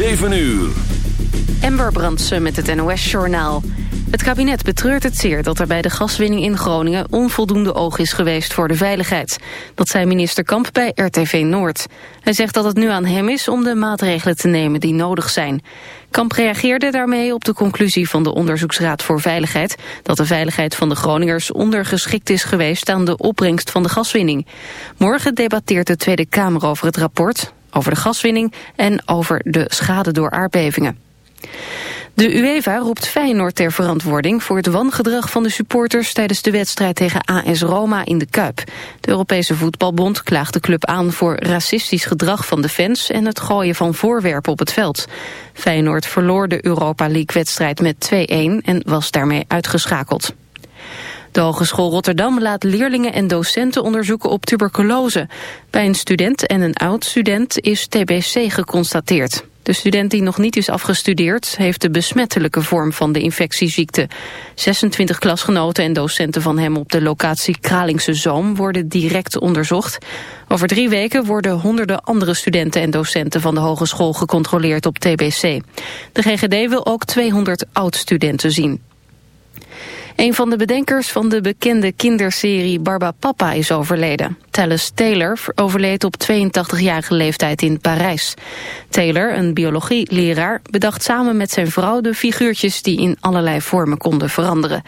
7 uur. Ember Brandsen met het NOS-journaal. Het kabinet betreurt het zeer dat er bij de gaswinning in Groningen... onvoldoende oog is geweest voor de veiligheid. Dat zei minister Kamp bij RTV Noord. Hij zegt dat het nu aan hem is om de maatregelen te nemen die nodig zijn. Kamp reageerde daarmee op de conclusie van de Onderzoeksraad voor Veiligheid... dat de veiligheid van de Groningers ondergeschikt is geweest... aan de opbrengst van de gaswinning. Morgen debatteert de Tweede Kamer over het rapport over de gaswinning en over de schade door aardbevingen. De UEFA roept Feyenoord ter verantwoording voor het wangedrag van de supporters tijdens de wedstrijd tegen AS Roma in de Kuip. De Europese Voetbalbond klaagt de club aan voor racistisch gedrag van de fans en het gooien van voorwerpen op het veld. Feyenoord verloor de Europa League wedstrijd met 2-1 en was daarmee uitgeschakeld. De Hogeschool Rotterdam laat leerlingen en docenten onderzoeken op tuberculose. Bij een student en een oud-student is TBC geconstateerd. De student die nog niet is afgestudeerd heeft de besmettelijke vorm van de infectieziekte. 26 klasgenoten en docenten van hem op de locatie Kralingse Zoom worden direct onderzocht. Over drie weken worden honderden andere studenten en docenten van de hogeschool gecontroleerd op TBC. De GGD wil ook 200 oud-studenten zien. Een van de bedenkers van de bekende kinderserie Barba Papa is overleden. Tallis Taylor overleed op 82-jarige leeftijd in Parijs. Taylor, een biologieleraar, bedacht samen met zijn vrouw de figuurtjes die in allerlei vormen konden veranderen.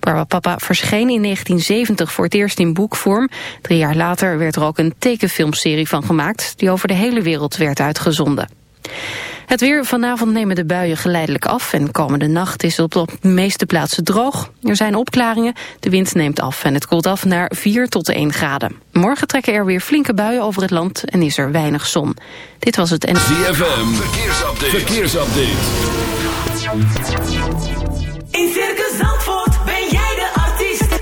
Barba Papa verscheen in 1970 voor het eerst in boekvorm. Drie jaar later werd er ook een tekenfilmserie van gemaakt die over de hele wereld werd uitgezonden. Het weer vanavond nemen de buien geleidelijk af en komende nacht is het op de meeste plaatsen droog. Er zijn opklaringen, de wind neemt af en het koelt af naar 4 tot 1 graden. Morgen trekken er weer flinke buien over het land en is er weinig zon. Dit was het en... ZFM, verkeersupdate. verkeersupdate. In Circus Zandvoort ben jij de artiest.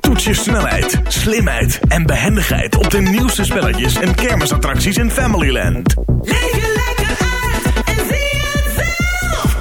Toets je snelheid, slimheid en behendigheid op de nieuwste spelletjes en kermisattracties in Familyland. Leef je lekker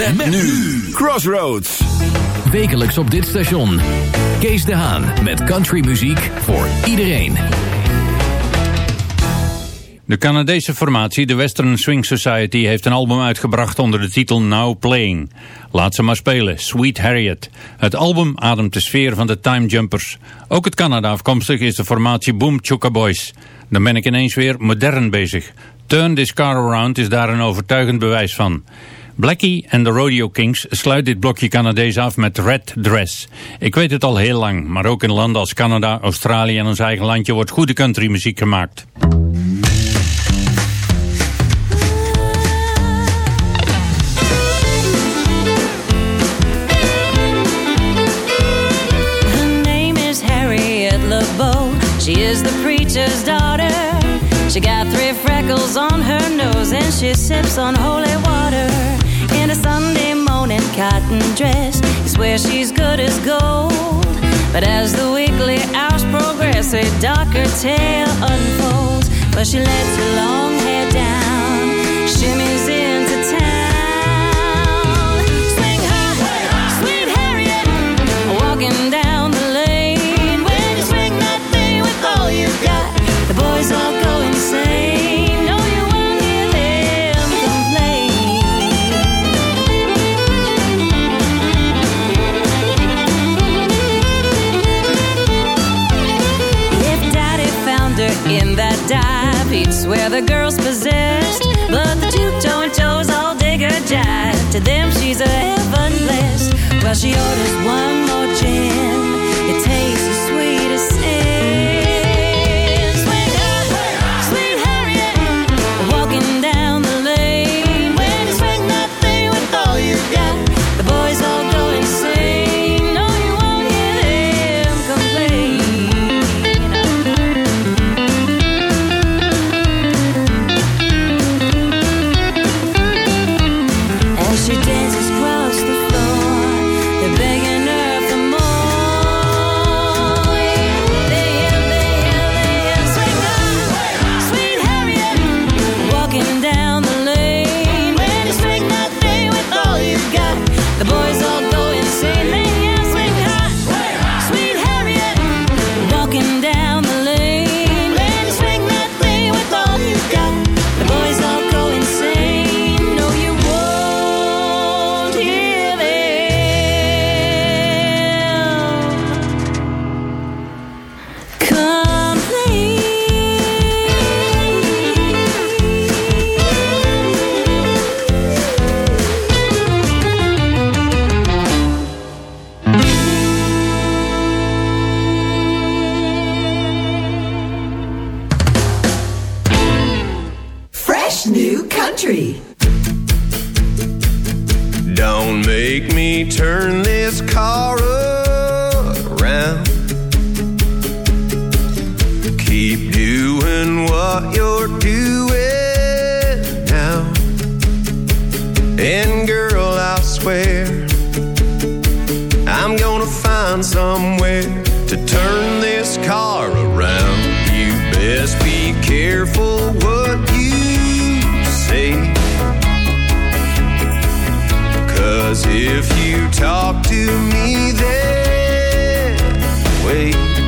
Met, met nu. Crossroads. Wekelijks op dit station. Kees de Haan met countrymuziek voor iedereen. De Canadese formatie, de Western Swing Society, heeft een album uitgebracht onder de titel Now Playing. Laat ze maar spelen, Sweet Harriet. Het album ademt de sfeer van de Time Jumpers. Ook het Canada afkomstig is de formatie Boom Chukka Boys. Dan ben ik ineens weer modern bezig. Turn This Car Around is daar een overtuigend bewijs van. Blackie en de Rodeo Kings sluit dit blokje Canadees af met Red Dress. Ik weet het al heel lang, maar ook in landen als Canada, Australië en ons eigen landje wordt goede countrymuziek gemaakt. She is the preacher's daughter. She got three freckles on her nose and she sips on holy water. Cotton dress, is where she's good as gold. But as the weekly hours progress, a darker tale unfolds. But she lets her long hair down, shimmies into beats where the girl's possessed. But the two-tone toes all dig her jive. To them, she's a heaven blessed. Well, she orders one more gin. Cause if you talk to me that way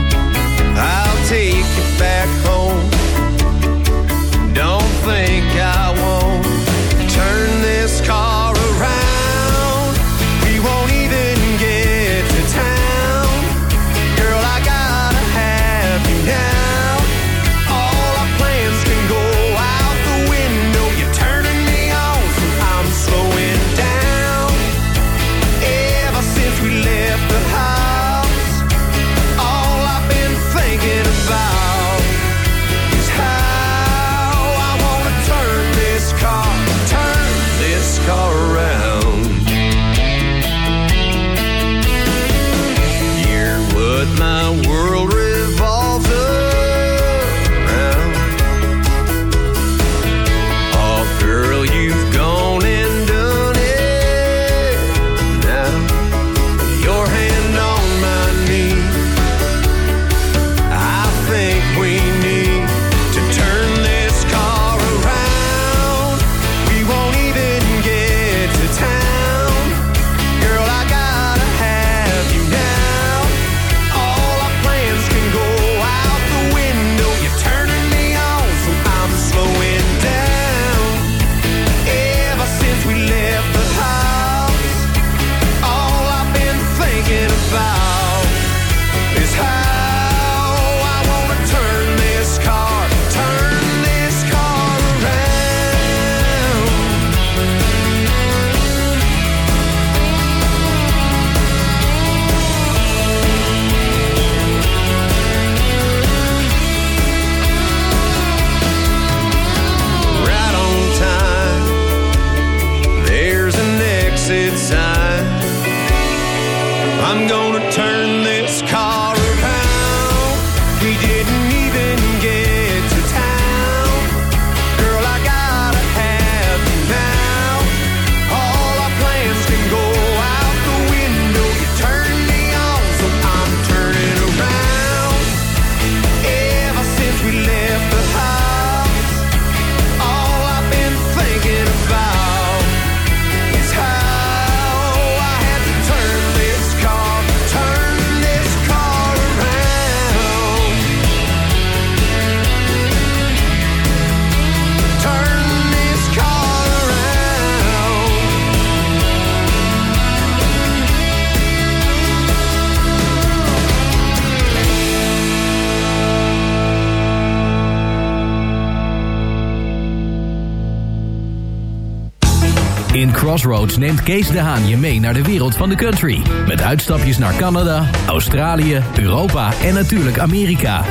Crossroads neemt Kees de Haan je mee naar de wereld van de country. Met uitstapjes naar Canada, Australië, Europa en natuurlijk Amerika.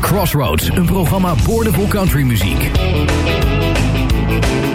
Crossroads, een programma boordevol countrymuziek. Run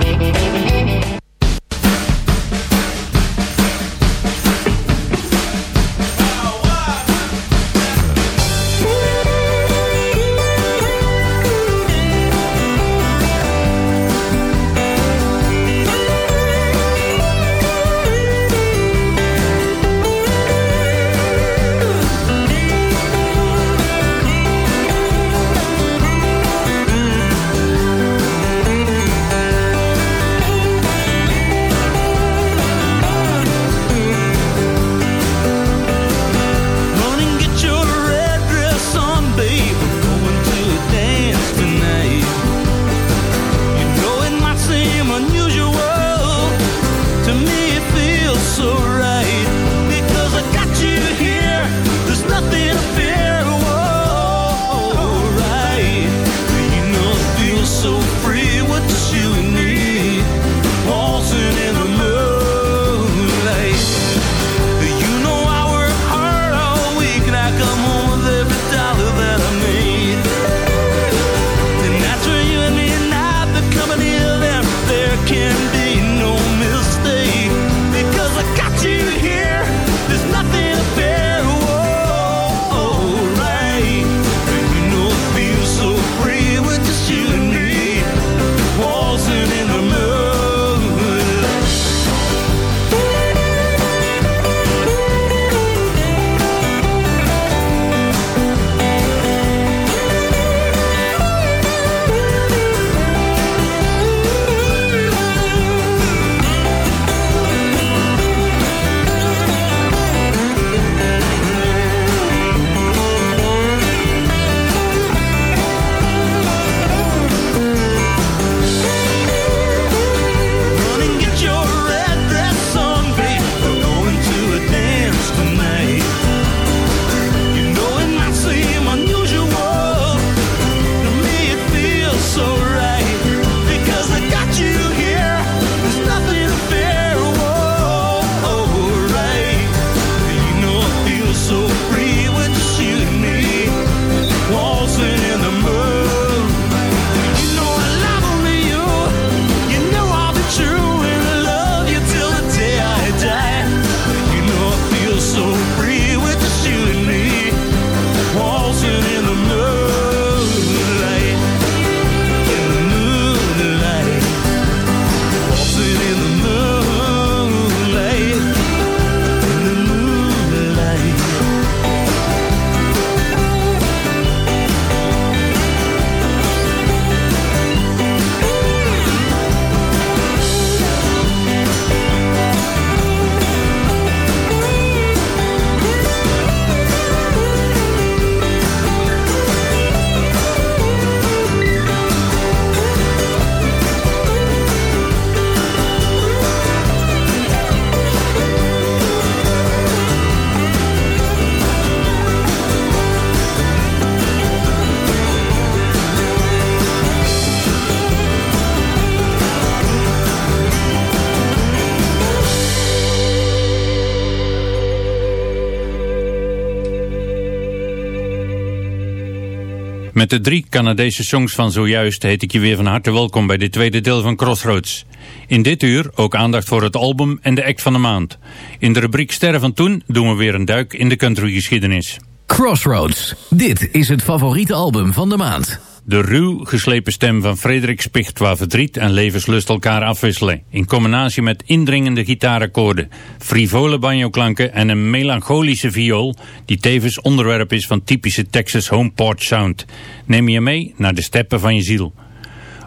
Met de drie Canadese songs van zojuist heet ik je weer van harte welkom bij dit tweede deel van Crossroads. In dit uur ook aandacht voor het album en de act van de maand. In de rubriek Sterren van Toen doen we weer een duik in de countrygeschiedenis. Crossroads. Dit is het favoriete album van de maand. De ruw geslepen stem van Frederik Spicht waar verdriet en levenslust elkaar afwisselen. In combinatie met indringende gitaarakkoorden, frivole banjoklanken en een melancholische viool die tevens onderwerp is van typische Texas home porch sound. Neem je mee naar de steppen van je ziel.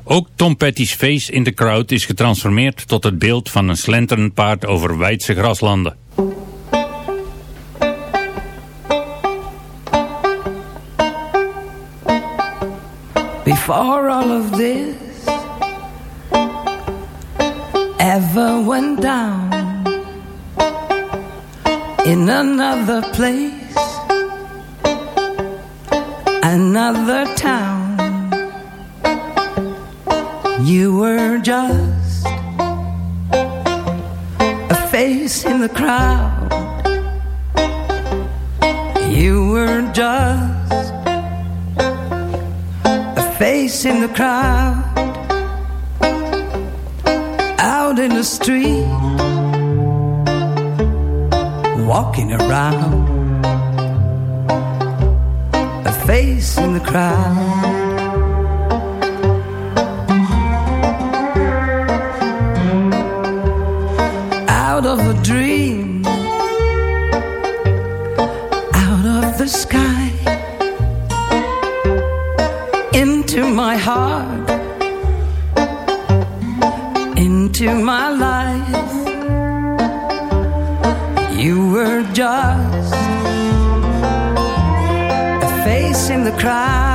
Ook Tom Petty's face in the crowd is getransformeerd tot het beeld van een slenterend paard over wijdse graslanden. Before all of this ever went down in another place, another town, you were just a face in the crowd. You were just face in the crowd. Out in the street, walking around. A face in the crowd. out of a dream, heart, into my life. You were just a face in the crowd.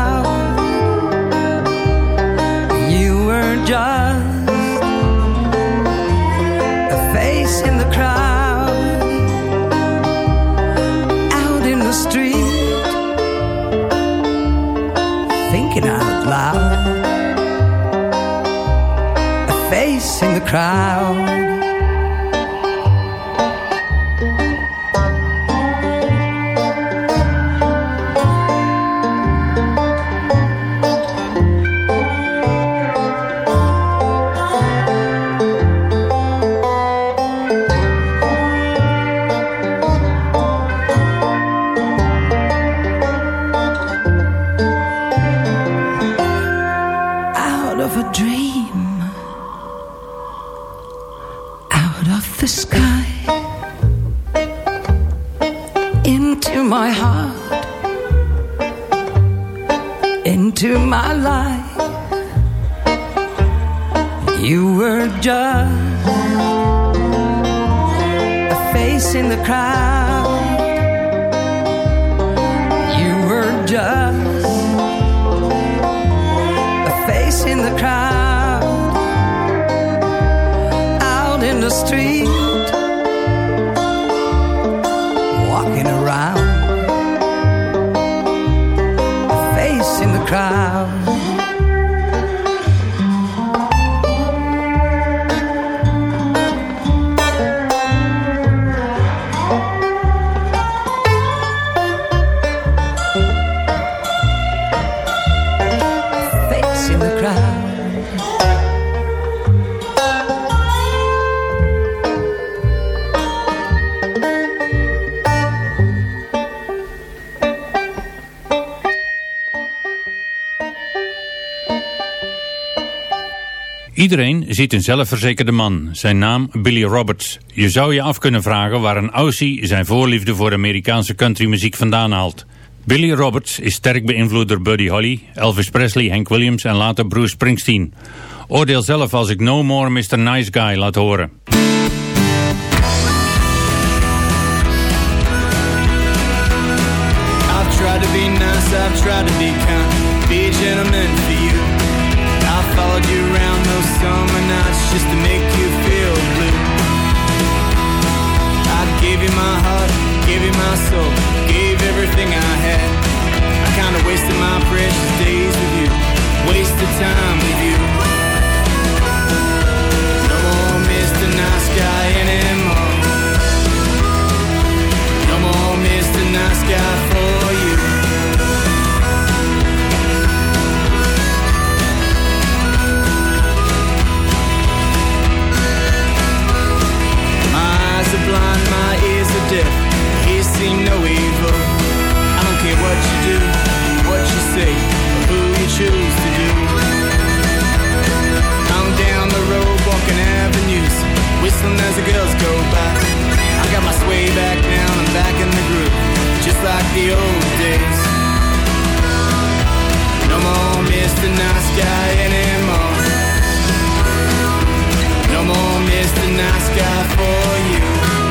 Crowd Ziet een zelfverzekerde man, zijn naam Billy Roberts. Je zou je af kunnen vragen waar een Aussie zijn voorliefde voor Amerikaanse countrymuziek vandaan haalt. Billy Roberts is sterk beïnvloed door Buddy Holly, Elvis Presley, Hank Williams en later Bruce Springsteen. Oordeel zelf als ik No More Mr. Nice Guy laat horen. I've I've tried to be kind, be gentleman for you. I followed you around those summer nights just to make you feel blue. I gave you my heart, gave you my soul, gave everything I had. I kinda wasted my precious days with you, wasted time with you. No more Mr. Nice Guy anymore. No more Mr. Nice Guy for you. See no evil. I don't care what you do, what you say, or who you choose to do. I'm down the road walking avenues, whistling as the girls go by. I got my sway back down, I'm back in the groove, just like the old days. No more Mr. Nice Guy anymore. No more Mr. Nice Guy for you.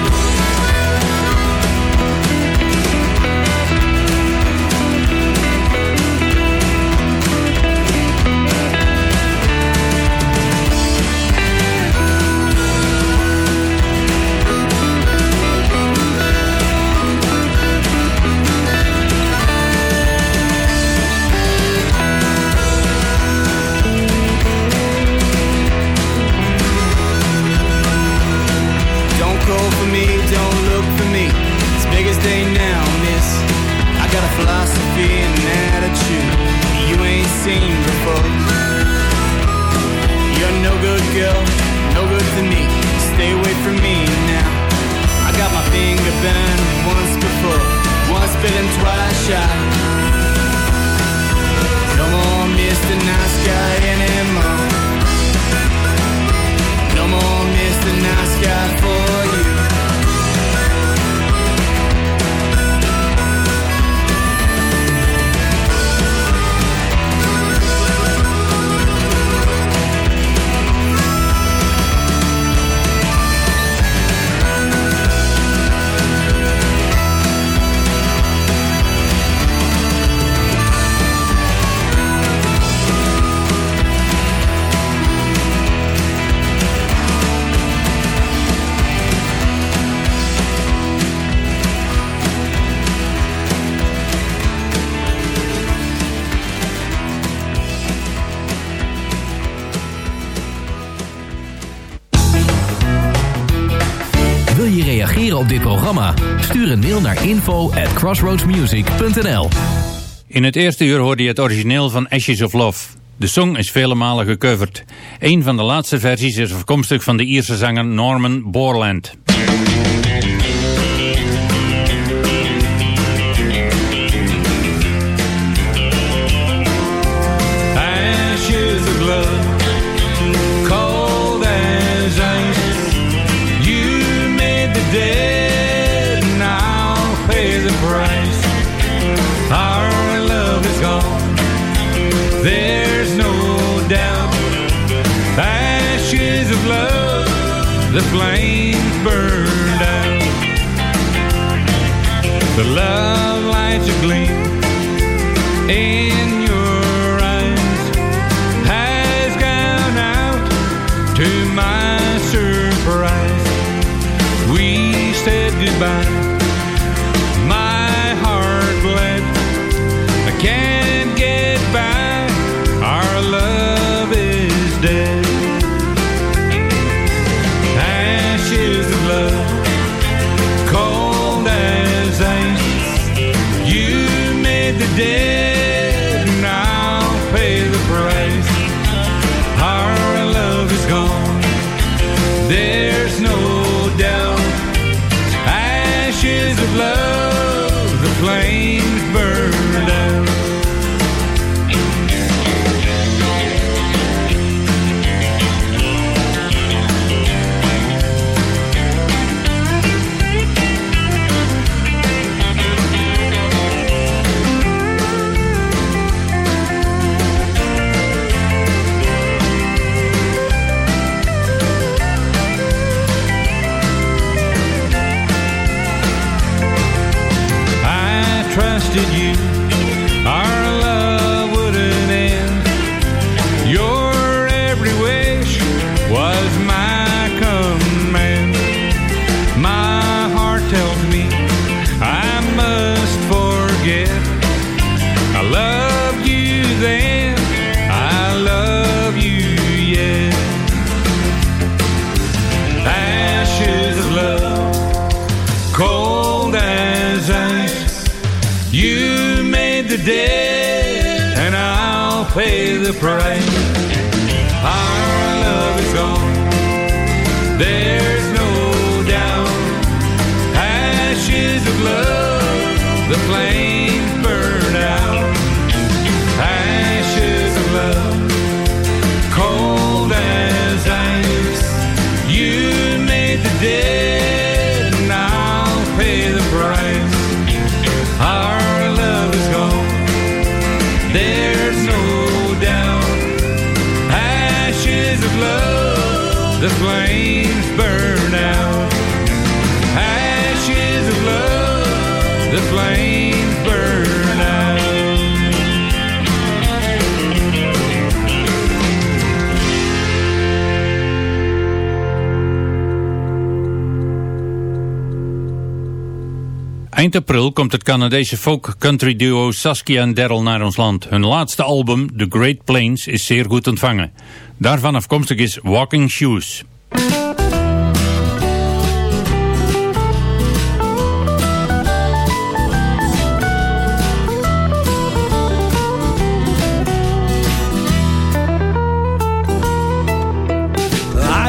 Girl, no good to me. Stay away from me now. I got my finger burned once before, once bitten, twice shy. No more Mr. Nice Guy anymore. Op dit programma? Stuur een mail naar info at crossroadsmusic.nl In het eerste uur hoorde je het origineel van Ashes of Love. De song is vele malen gecoverd. Een van de laatste versies is afkomstig van de Ierse zanger Norman Borland. The flames burned out. The love lights a gleam in pay the price. Our love is gone, there's no doubt. Ashes of love, the flames Eind april komt het Canadese folk country duo Saskia en Daryl naar ons land. Hun laatste album, The Great Plains, is zeer goed ontvangen. Daarvan afkomstig is Walking Shoes. I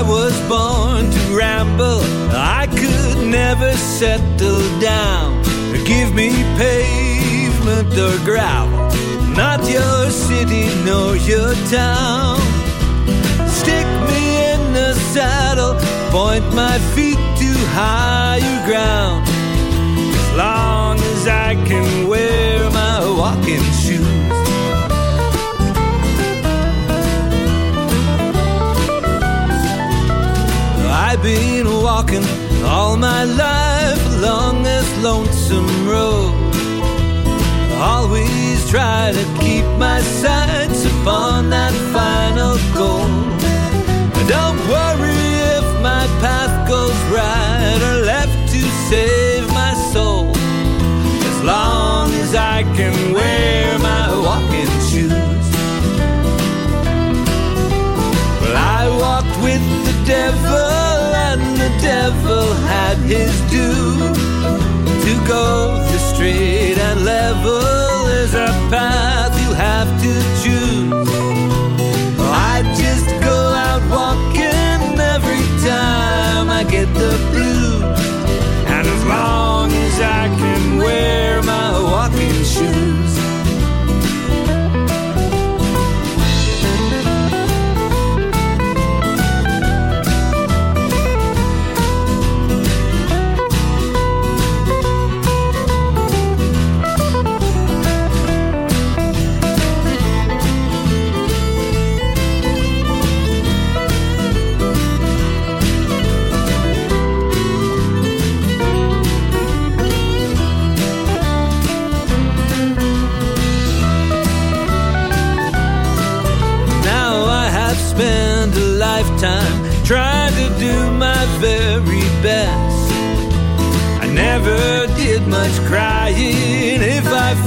was born to ramble. I could never set your town. Stick me in the saddle, point my feet to higher ground. As long as I can wear my walking shoes. I've been walking all my life along this lonesome road. Always try to keep my sights upon that final goal. Don't worry if my path goes right or left to save my soul. As long as I can wear my walking shoes. Well, I walked with the devil, and the devil had his due. To go the straight and level a path you have to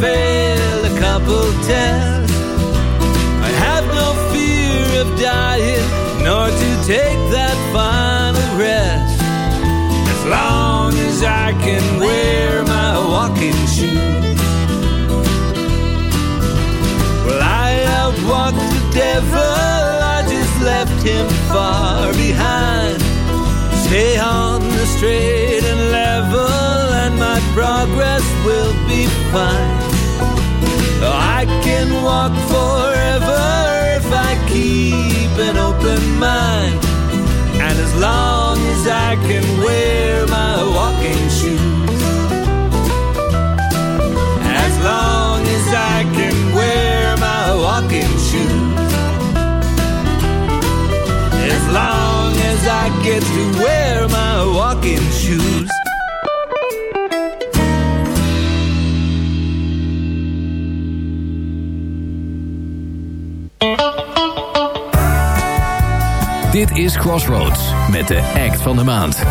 I a couple tests. I have no fear of dying, nor to take that final rest. As long as I can wear my walking shoes. Well, I outwalked the devil, I just left him far behind. Stay on the straight progress will be fine. I can walk forever if I keep an open mind. And as long as I can wear my walking shoes. As long as I can wear my walking shoes. As long as I get to wear Dit is Crossroads met de act van de maand.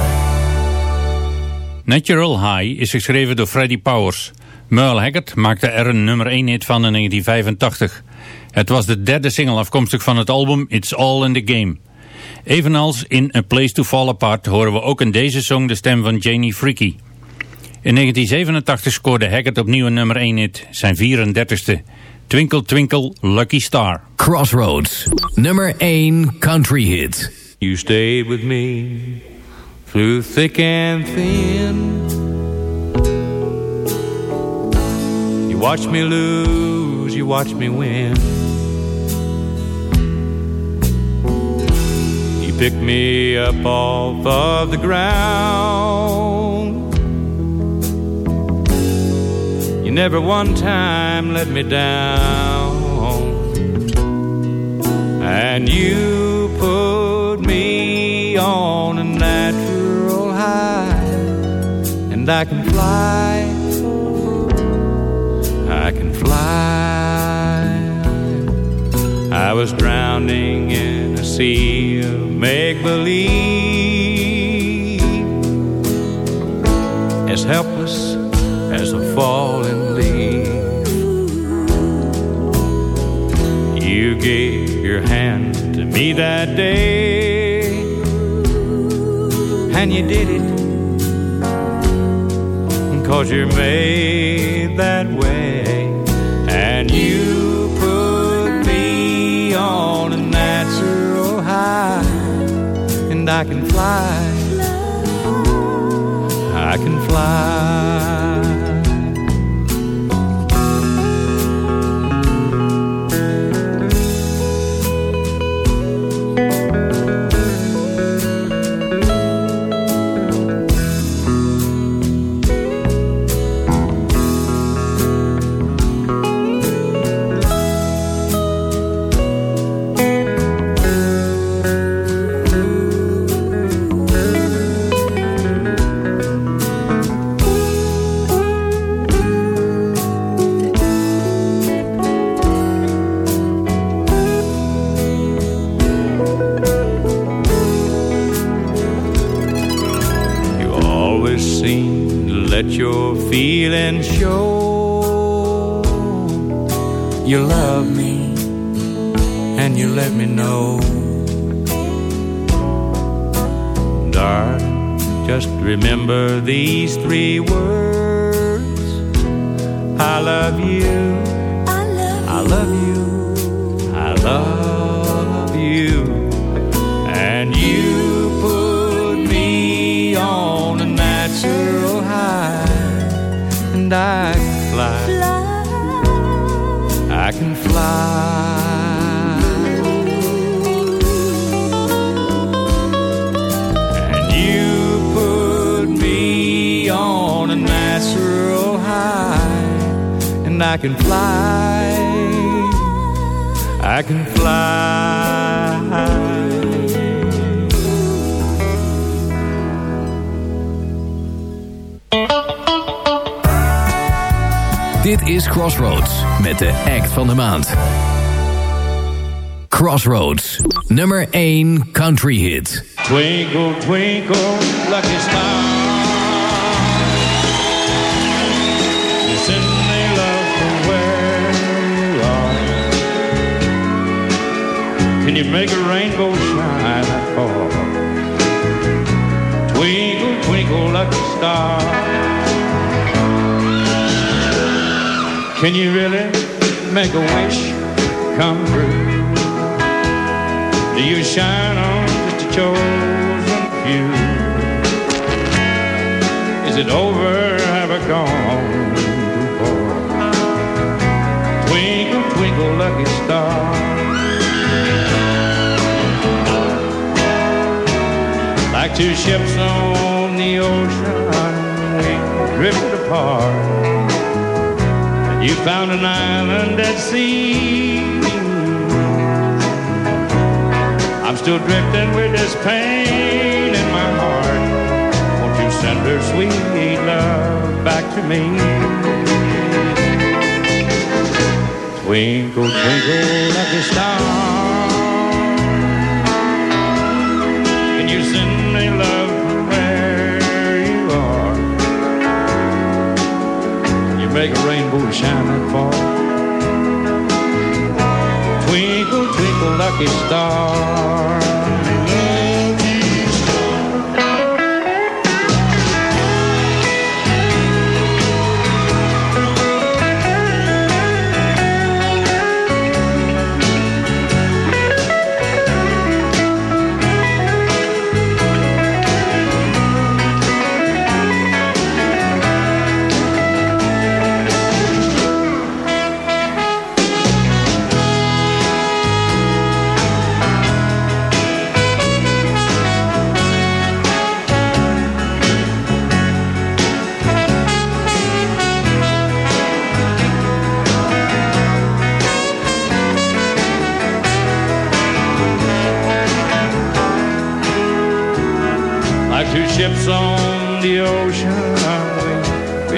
Natural High is geschreven door Freddie Powers. Merle Haggard maakte er een nummer 1 hit van in 1985. Het was de derde single afkomstig van het album It's All in the Game. Evenals in A Place to Fall Apart horen we ook in deze song de stem van Janie Freaky. In 1987 scoorde Haggard opnieuw een nummer 1 hit, zijn 34ste. Twinkle Twinkle Lucky Star. Crossroads, nummer 1 country hit. You stayed with me through thick and thin. You watched me lose, you watched me win. You picked me up off of the ground. Never one time let me down. And you put me on a natural high. And I can fly. I can fly. I was drowning in a sea of make believe. As helpless as a fallen your hand to me that day, and you did it cause you're made that way, and you put me on a natural high, and I can fly. I I can fly. You let me know. Darling, just remember these three words. I love you. Can fly. I can fly. Dit is Crossroads met de act van de maand. Crossroads, nummer 1 country hit. Twinkle, twinkle, lucky star. Can you make a rainbow shine that far? Twinkle, twinkle, lucky star. Can you really make a wish come true? Do you shine on just a chosen few? Is it over? Have I gone two ships on the ocean, drifted apart. You found an island at sea. I'm still drifting with this pain in my heart. Won't you send her sweet love back to me? Twinkle, twinkle, lucky star. Make a rainbow shine that far. Twinkle, twinkle, lucky star.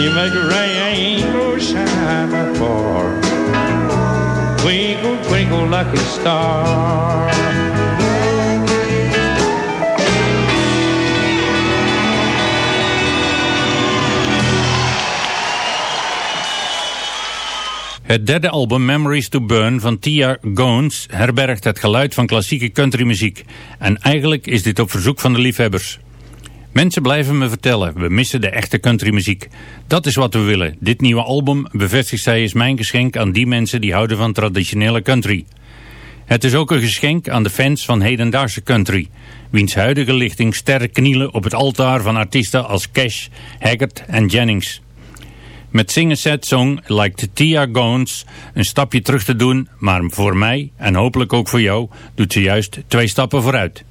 You make a rainbow shine star. Het derde album Memories to Burn van Tia Gones herbergt het geluid van klassieke countrymuziek. En eigenlijk is dit op verzoek van de liefhebbers. Mensen blijven me vertellen, we missen de echte countrymuziek. Dat is wat we willen. Dit nieuwe album, bevestigt zij, is mijn geschenk aan die mensen die houden van traditionele country. Het is ook een geschenk aan de fans van hedendaagse country, wiens huidige lichting sterk knielen op het altaar van artiesten als Cash, Haggard en Jennings. Met Sing a Sad Song lijkt Tia Gones een stapje terug te doen, maar voor mij en hopelijk ook voor jou doet ze juist twee stappen vooruit.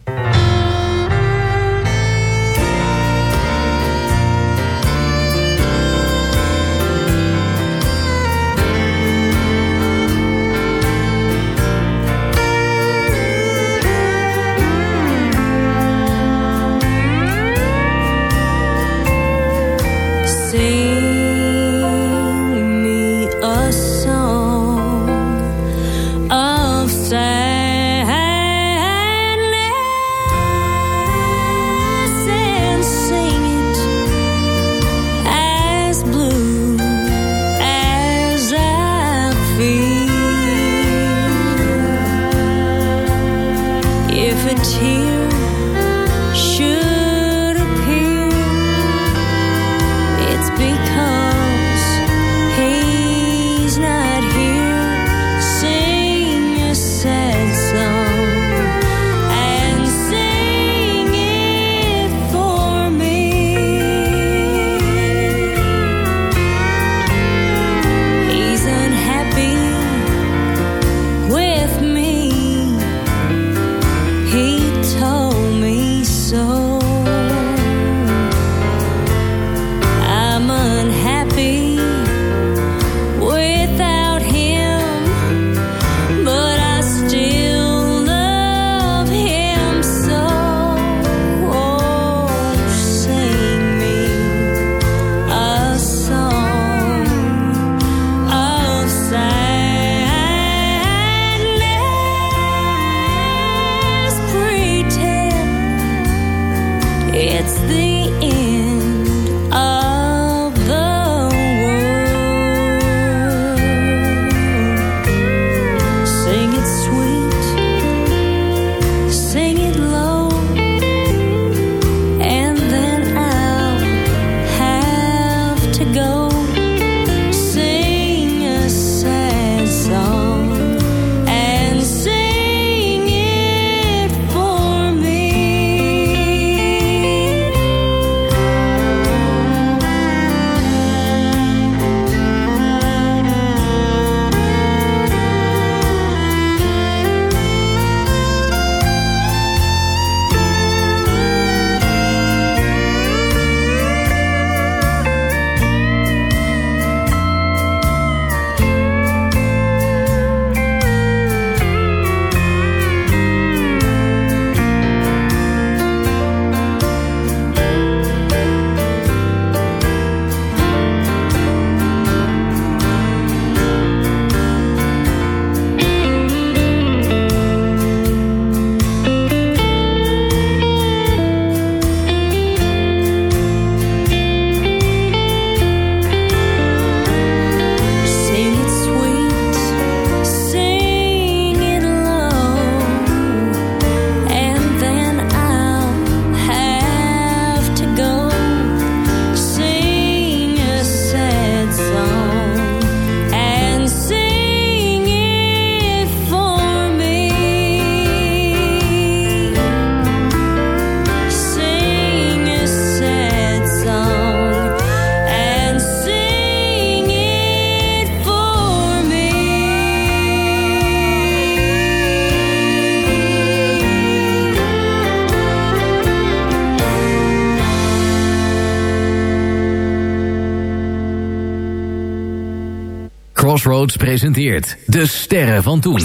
Presenteert De Sterren van Toen.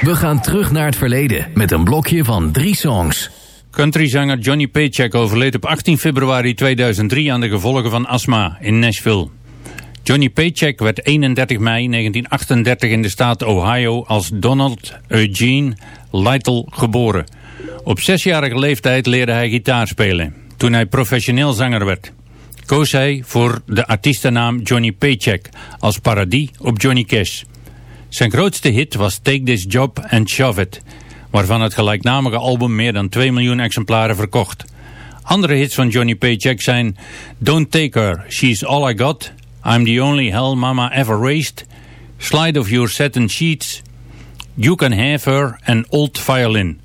We gaan terug naar het verleden met een blokje van drie songs. Countryzanger Johnny Paycheck overleed op 18 februari 2003 aan de gevolgen van astma in Nashville. Johnny Paycheck werd 31 mei 1938 in de staat Ohio als Donald Eugene Lytle geboren. Op zesjarige leeftijd leerde hij gitaar spelen, toen hij professioneel zanger werd. Koos hij voor de artiestennaam Johnny Paycheck als parodie op Johnny Cash. Zijn grootste hit was Take This Job and Shove It, waarvan het gelijknamige album meer dan 2 miljoen exemplaren verkocht. Andere hits van Johnny Paycheck zijn Don't Take Her, She's All I Got, I'm the Only Hell Mama Ever Raised, Slide of Your Satin Sheets, You Can Have Her en Old Violin.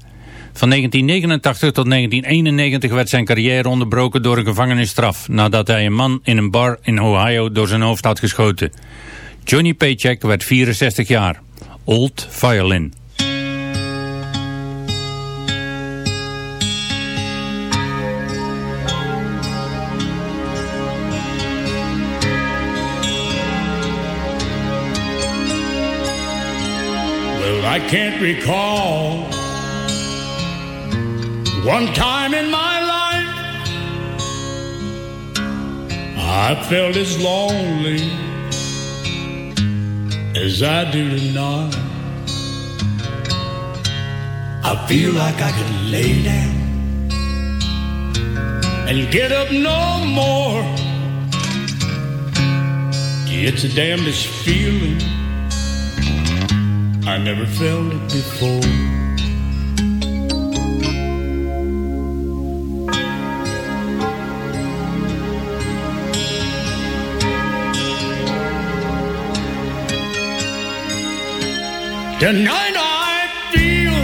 Van 1989 tot 1991 werd zijn carrière onderbroken door een gevangenisstraf nadat hij een man in een bar in Ohio door zijn hoofd had geschoten. Johnny Paycheck werd 64 jaar. Old Violin. Well, I can't recall one time in my life I felt as lonely as I do tonight. I feel like I could lay down and get up no more. It's the damnedest feeling. I never felt it before. Tonight I feel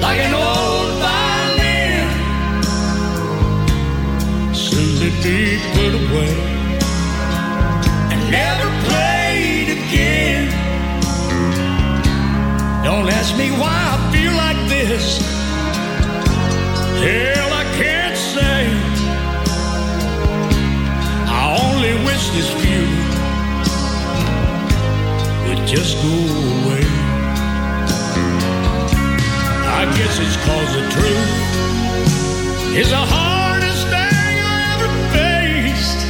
like an old violin, to be put away and never played again. Don't ask me why I feel like this. Hell, I can't say. I only wish this would just go away. I guess it's cause the truth is the hardest thing I ever faced.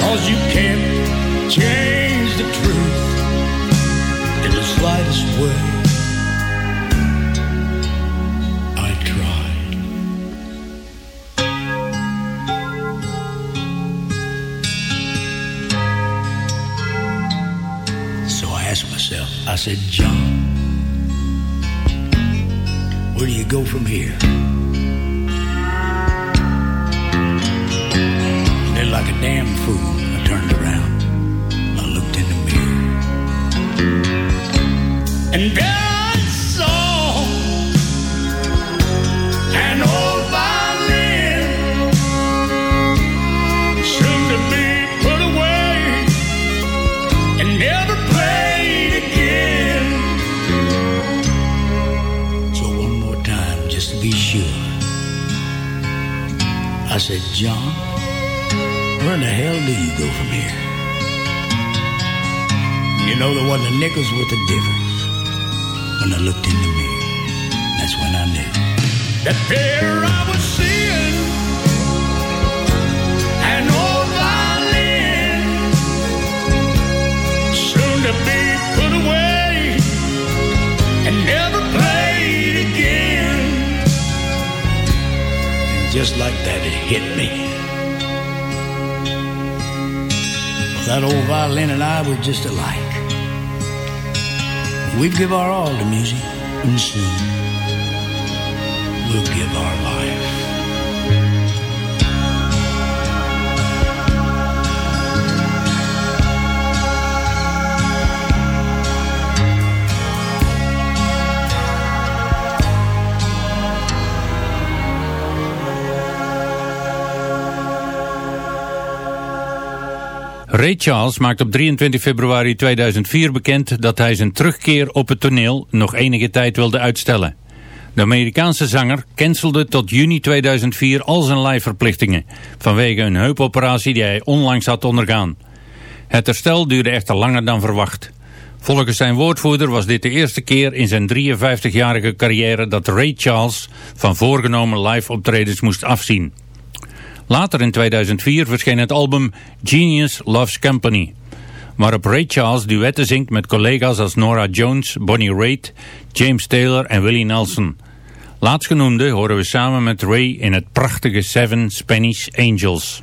Cause you can't change the truth in the slightest way. Said, John, where do you go from here? And then like a damn fool, I turned around. I looked in the mirror. And said, John, where in the hell do you go from here? You know there wasn't a nickel's worth of difference when I looked in the mirror. That's when I knew that there I was seeing just like that, it hit me. That old violin and I were just alike. We'd give our all to music, and soon we'll give our life. Ray Charles maakt op 23 februari 2004 bekend dat hij zijn terugkeer op het toneel nog enige tijd wilde uitstellen. De Amerikaanse zanger cancelde tot juni 2004 al zijn live verplichtingen vanwege een heupoperatie die hij onlangs had ondergaan. Het herstel duurde echter langer dan verwacht. Volgens zijn woordvoerder was dit de eerste keer in zijn 53-jarige carrière dat Ray Charles van voorgenomen live optredens moest afzien. Later in 2004 verscheen het album Genius Loves Company, waarop Ray Charles duetten zingt met collega's als Nora Jones, Bonnie Raitt, James Taylor en Willie Nelson. Laatstgenoemde horen we samen met Ray in het prachtige Seven Spanish Angels.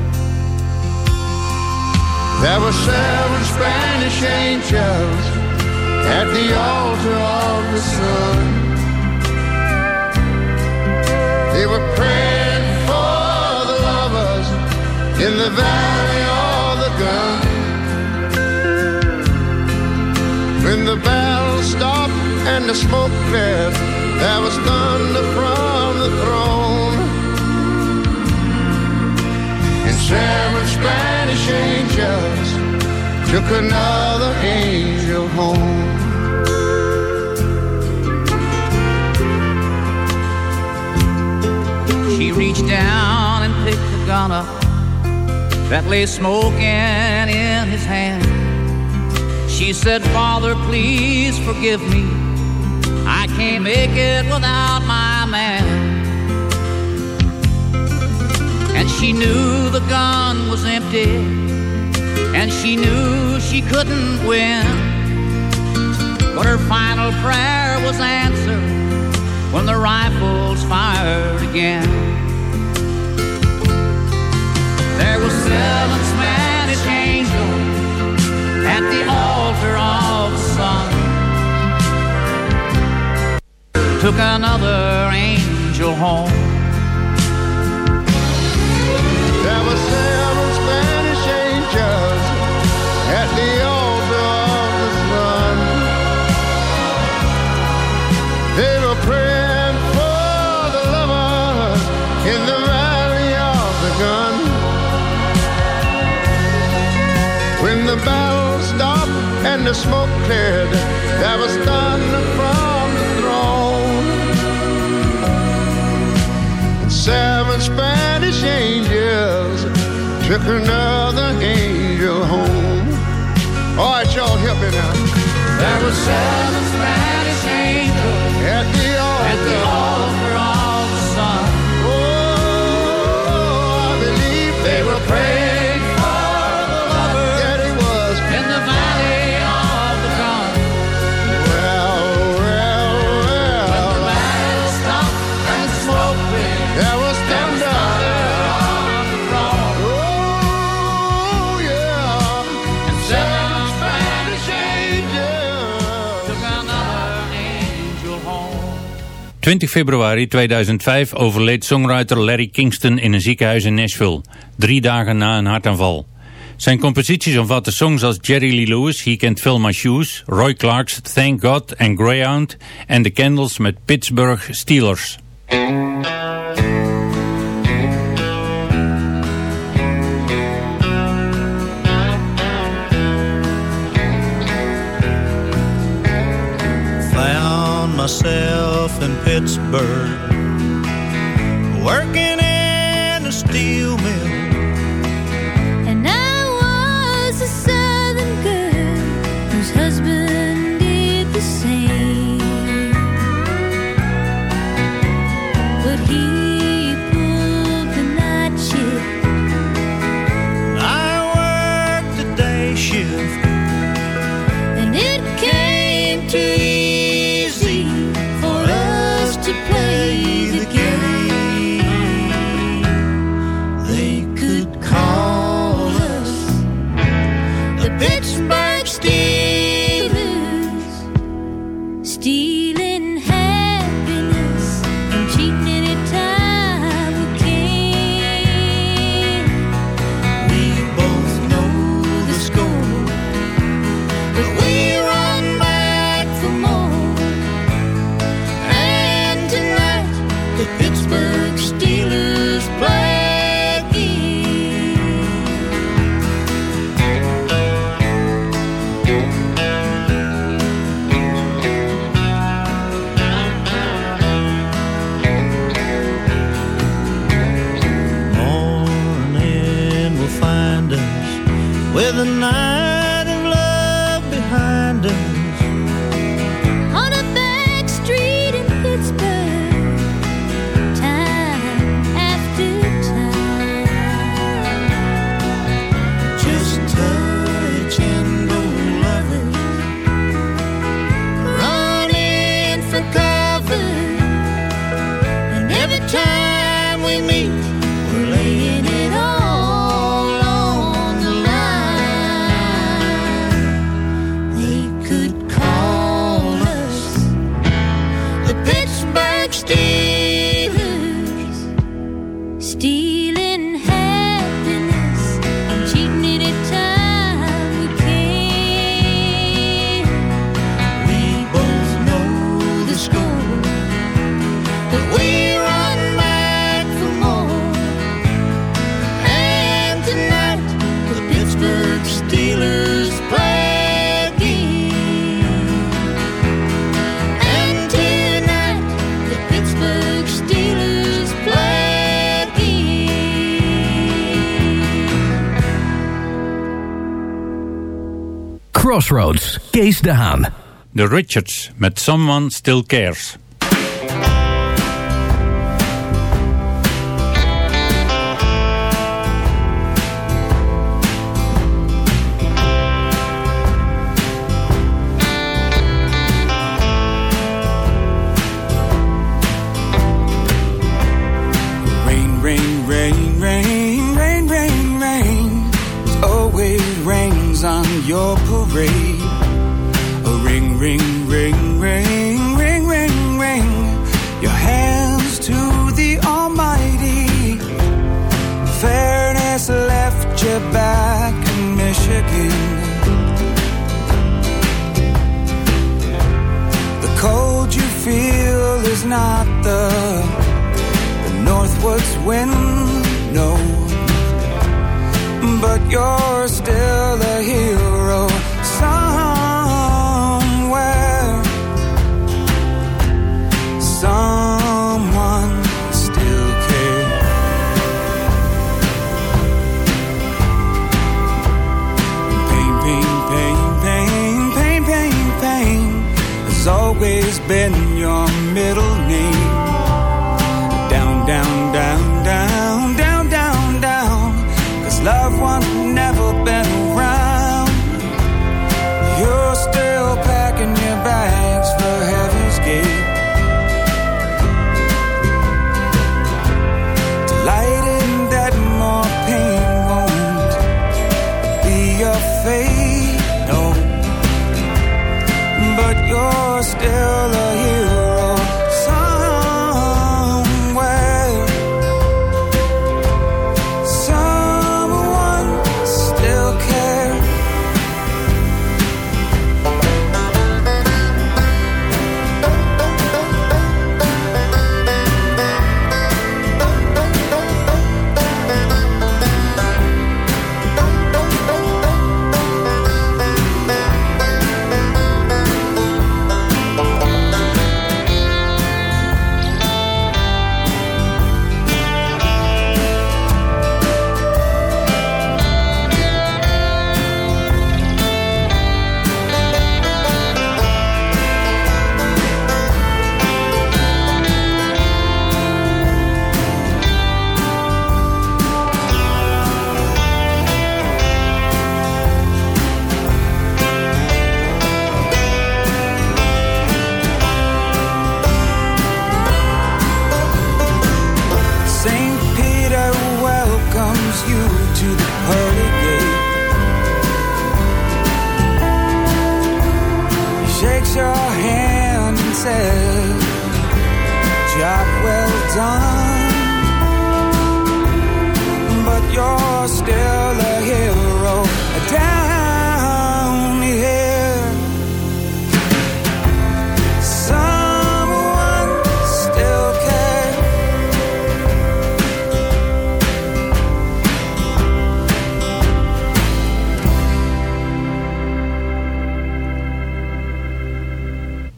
There were seven Spanish angels at the altar of the sun. They were praying for the lovers in the valley of the gun. When the battle stopped and the smoke cleared, there was thunder from the throne. And seven Spanish angels took another angel home. She reached down and picked the gun up that lay smoking in his hand. She said, Father, please forgive me. I can't make it without my man. She knew the gun was empty, and she knew she couldn't win. But her final prayer was answered when the rifles fired again. There were seven Spanish angels at the altar of the sun. Took another angel home. At the altar of the sun. They were praying for the in the valley of the gun. When the battle stopped and the smoke cleared, there was thunder from the throne. And seven Spanish angels took another angel home. All right, y'all, help me now. There were seven 20 februari 2005 overleed songwriter Larry Kingston in een ziekenhuis in Nashville, drie dagen na een hartaanval. Zijn composities omvatten songs als Jerry Lee Lewis, He Can't Fill My Shoes, Roy Clark's Thank God en Greyhound en The Candles met Pittsburgh Steelers. Myself in Pittsburgh, working Crossroads, Kees de Haan. The Richards met Someone Still Cares.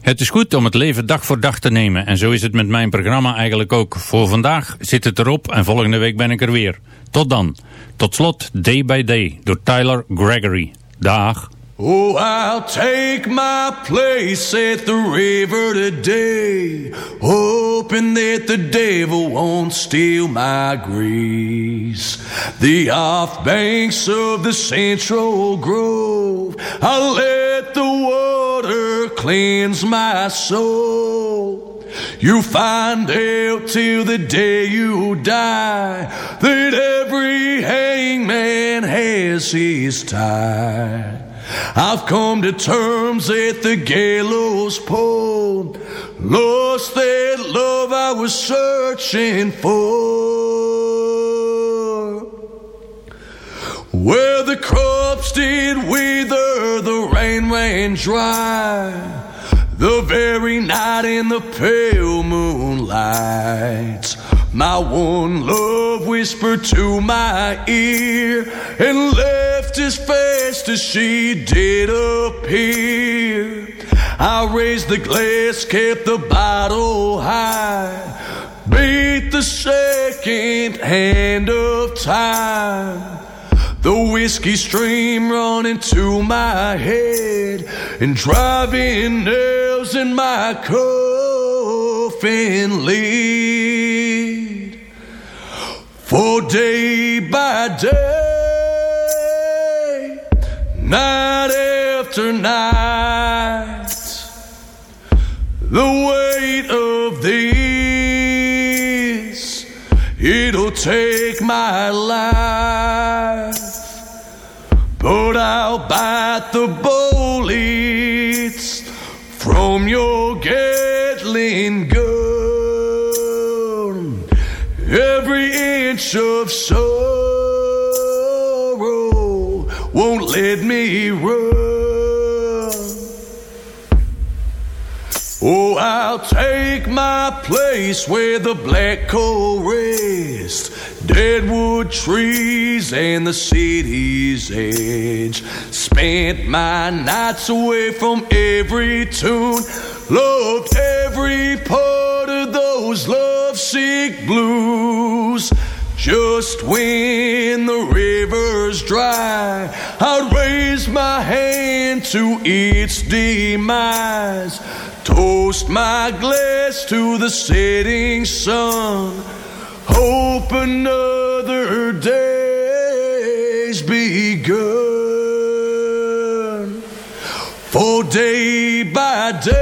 Het is goed om het leven dag voor dag te nemen en zo is het met mijn programma eigenlijk ook. Voor vandaag zit het erop en volgende week ben ik er weer. Tot dan. Tot slot Day by Day door Tyler Gregory. Dag. Oh, I'll take my place at the river today, hoping that the devil won't steal my grace. The off banks of the Central Grove, I'll let the water cleanse my soul. You find out till the day you die that every hangman has his tie. I've come to terms at the gallows pole, lost that love I was searching for. Where the crops did wither, the rain ran dry. The very night in the pale moonlight, my one love whispered to my ear and left as fast as she did appear. I raised the glass, kept the bottle high, beat the second hand of time. The whiskey stream running to my head and driving nails in my coffin lid. For day by day, night after night, the weight of this, it'll take my life. But I'll bite the bullets from your Gatling gun. Every inch of sorrow won't let me run. Oh, I'll take my place where the black coal rests, deadwood trees and the city's edge. Spent my nights away from every tune, loved every part of those lovesick blues. Just when the river's dry, I'd raise my hand to its demise. Toast my glass to the setting sun. Hope another day's begun. For day by day,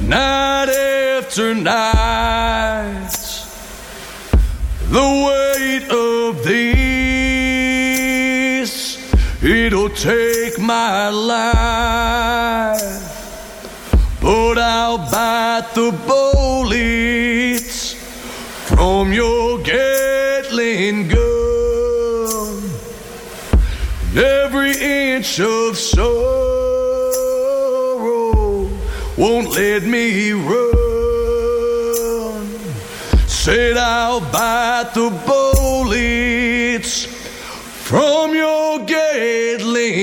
night after night, take my life. But I'll bite the bullets from your Gatling gun. Every inch of sorrow won't let me run. Said I'll bite the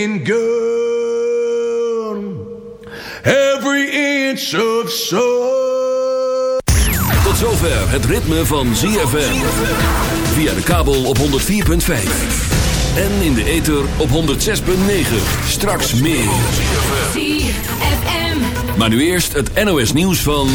Gun. Every inch of sorrow. Tot zover het ritme van ZFM. Via de kabel op 104.5. En in de ether op 106.9. Straks meer. ZFM. Maar nu eerst het NOS nieuws van...